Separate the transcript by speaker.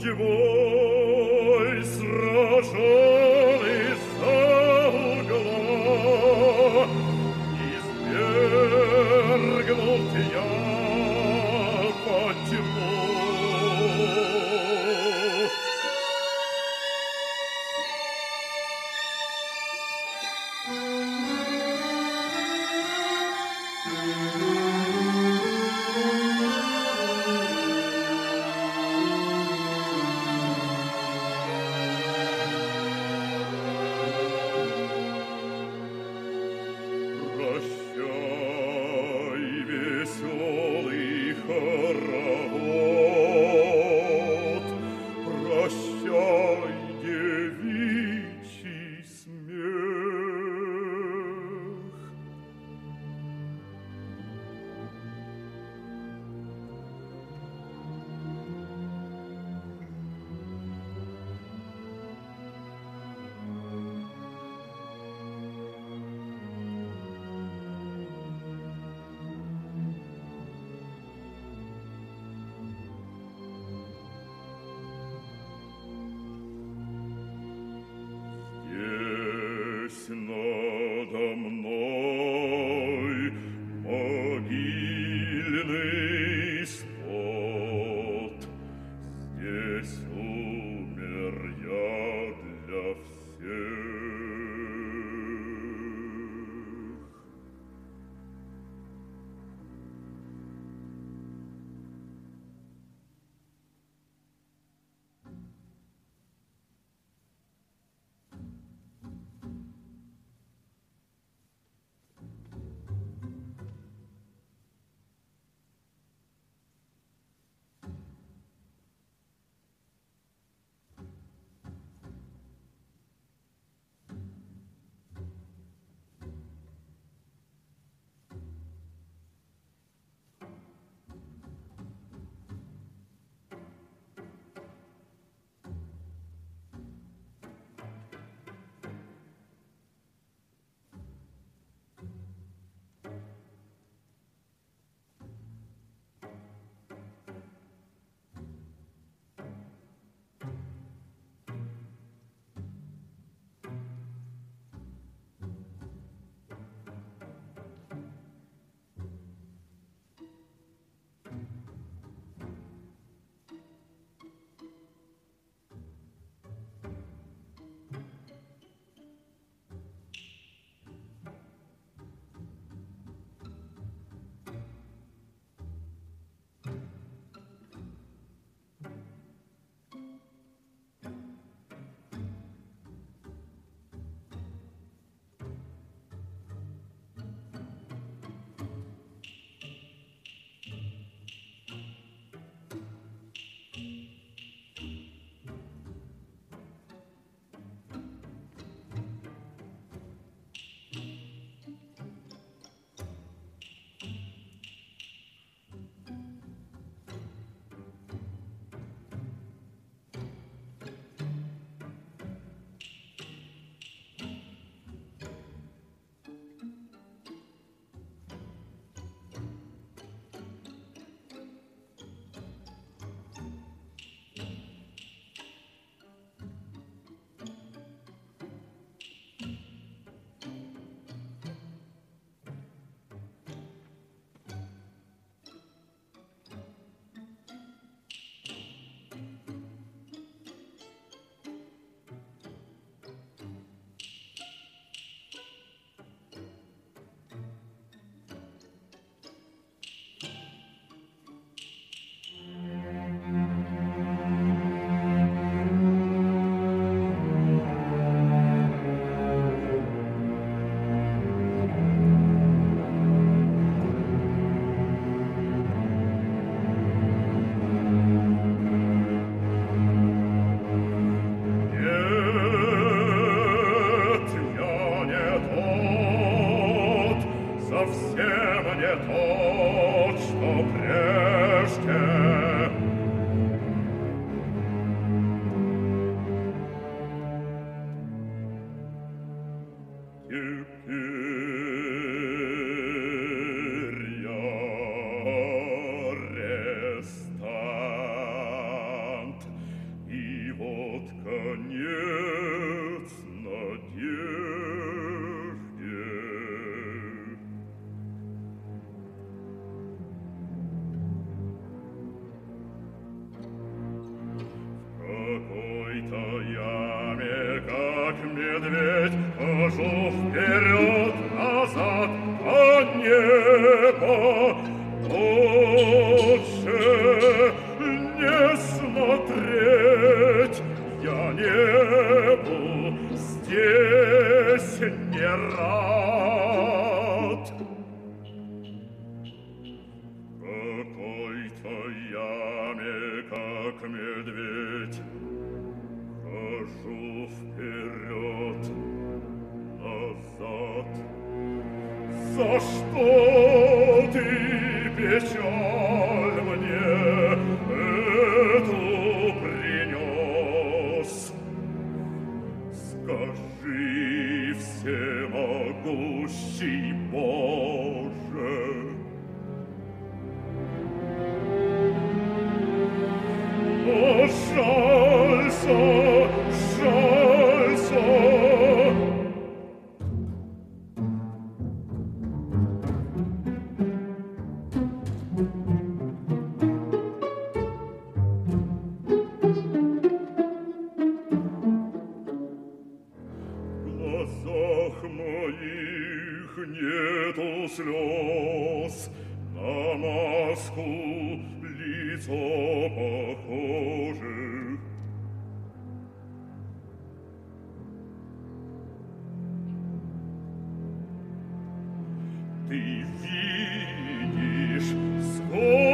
Speaker 1: oggi vuoi nihil как медведь, хожу вперед, назад. За что ты печаль мне эту принес? Скажи всемогущий Бог, глазах моих нету слез, На маску лицо похоже. Ты видишь, сколько